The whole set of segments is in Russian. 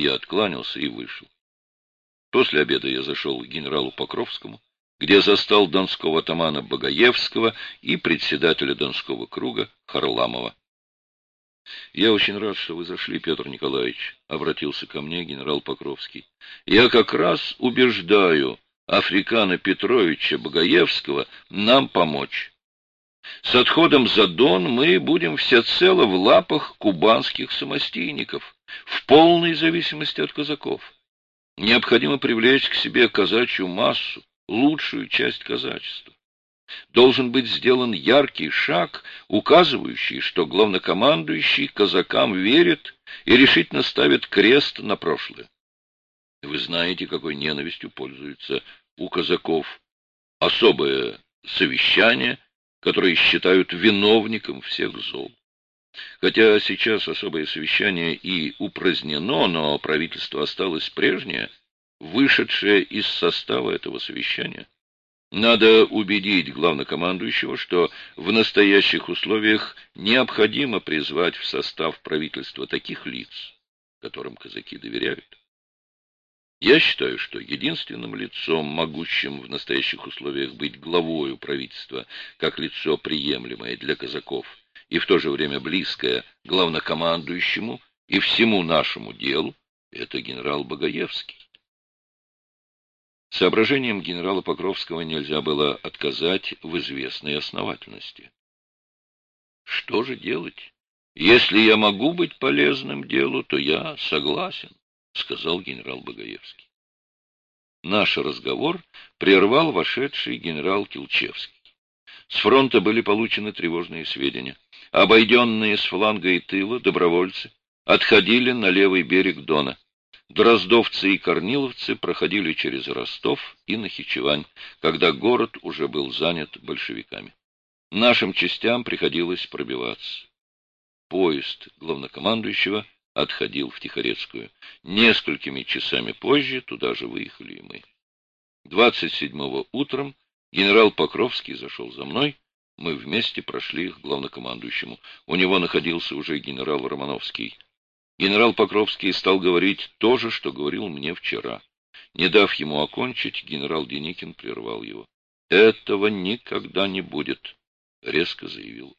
Я откланялся и вышел. После обеда я зашел к генералу Покровскому, где застал донского атамана Багаевского и председателя Донского круга Харламова. — Я очень рад, что вы зашли, Петр Николаевич, — обратился ко мне генерал Покровский. — Я как раз убеждаю Африкана Петровича Багаевского нам помочь. С отходом за Дон мы будем всецело в лапах кубанских самостийников, в полной зависимости от казаков. Необходимо привлечь к себе казачью массу, лучшую часть казачества. Должен быть сделан яркий шаг, указывающий, что главнокомандующий казакам верит и решительно ставит крест на прошлое. Вы знаете, какой ненавистью пользуется у казаков особое совещание, которое считают виновником всех зол. Хотя сейчас особое совещание и упразднено, но правительство осталось прежнее, вышедшее из состава этого совещания. Надо убедить главнокомандующего, что в настоящих условиях необходимо призвать в состав правительства таких лиц, которым казаки доверяют. Я считаю, что единственным лицом, могущим в настоящих условиях быть главою правительства, как лицо приемлемое для казаков, и в то же время близкое главнокомандующему и всему нашему делу, это генерал Багаевский. Соображением генерала Покровского нельзя было отказать в известной основательности. Что же делать? Если я могу быть полезным делу, то я согласен. — сказал генерал Багаевский. Наш разговор прервал вошедший генерал Килчевский. С фронта были получены тревожные сведения. Обойденные с фланга и тыла добровольцы отходили на левый берег Дона. Дроздовцы и корниловцы проходили через Ростов и Нахичевань, когда город уже был занят большевиками. Нашим частям приходилось пробиваться. Поезд главнокомандующего отходил в Тихорецкую. Несколькими часами позже туда же выехали и мы. 27-го утром генерал Покровский зашел за мной. Мы вместе прошли к главнокомандующему. У него находился уже генерал Романовский. Генерал Покровский стал говорить то же, что говорил мне вчера. Не дав ему окончить, генерал Деникин прервал его. «Этого никогда не будет», — резко заявил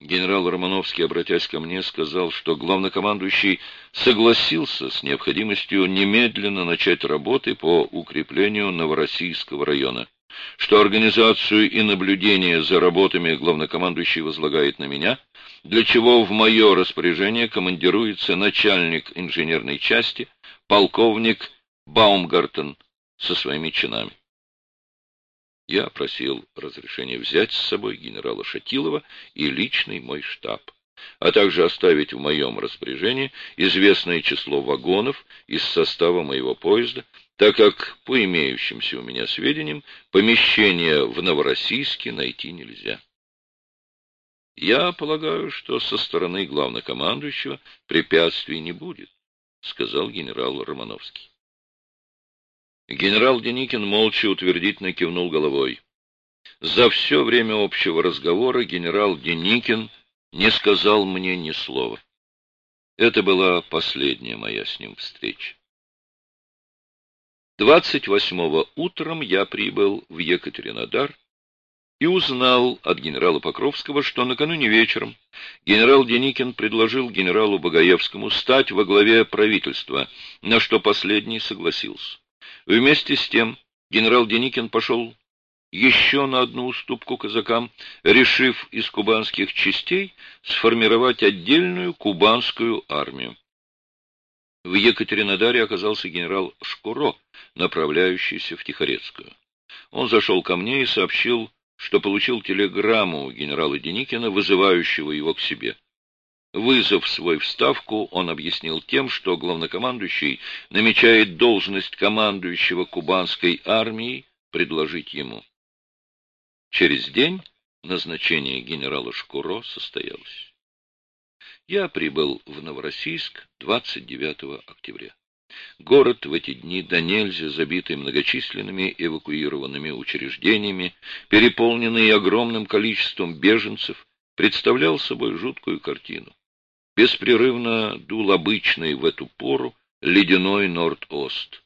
Генерал Романовский, обратясь ко мне, сказал, что главнокомандующий согласился с необходимостью немедленно начать работы по укреплению Новороссийского района, что организацию и наблюдение за работами главнокомандующий возлагает на меня, для чего в мое распоряжение командируется начальник инженерной части, полковник Баумгартен со своими чинами. Я просил разрешения взять с собой генерала Шатилова и личный мой штаб, а также оставить в моем распоряжении известное число вагонов из состава моего поезда, так как, по имеющимся у меня сведениям, помещение в Новороссийске найти нельзя. Я полагаю, что со стороны главнокомандующего препятствий не будет, сказал генерал Романовский. Генерал Деникин молча утвердительно кивнул головой. За все время общего разговора генерал Деникин не сказал мне ни слова. Это была последняя моя с ним встреча. 28-го утром я прибыл в Екатеринодар и узнал от генерала Покровского, что накануне вечером генерал Деникин предложил генералу Багаевскому стать во главе правительства, на что последний согласился. Вместе с тем генерал Деникин пошел еще на одну уступку казакам, решив из кубанских частей сформировать отдельную кубанскую армию. В Екатеринодаре оказался генерал Шкуро, направляющийся в Тихорецкую. Он зашел ко мне и сообщил, что получил телеграмму генерала Деникина, вызывающего его к себе. Вызов свой вставку, он объяснил тем, что главнокомандующий намечает должность командующего кубанской армией предложить ему. Через день назначение генерала Шкуро состоялось. Я прибыл в Новороссийск 29 октября. Город в эти дни до нельзя забитый многочисленными эвакуированными учреждениями, переполненный огромным количеством беженцев, представлял собой жуткую картину. Беспрерывно дул обычный в эту пору ледяной Норд-Ост.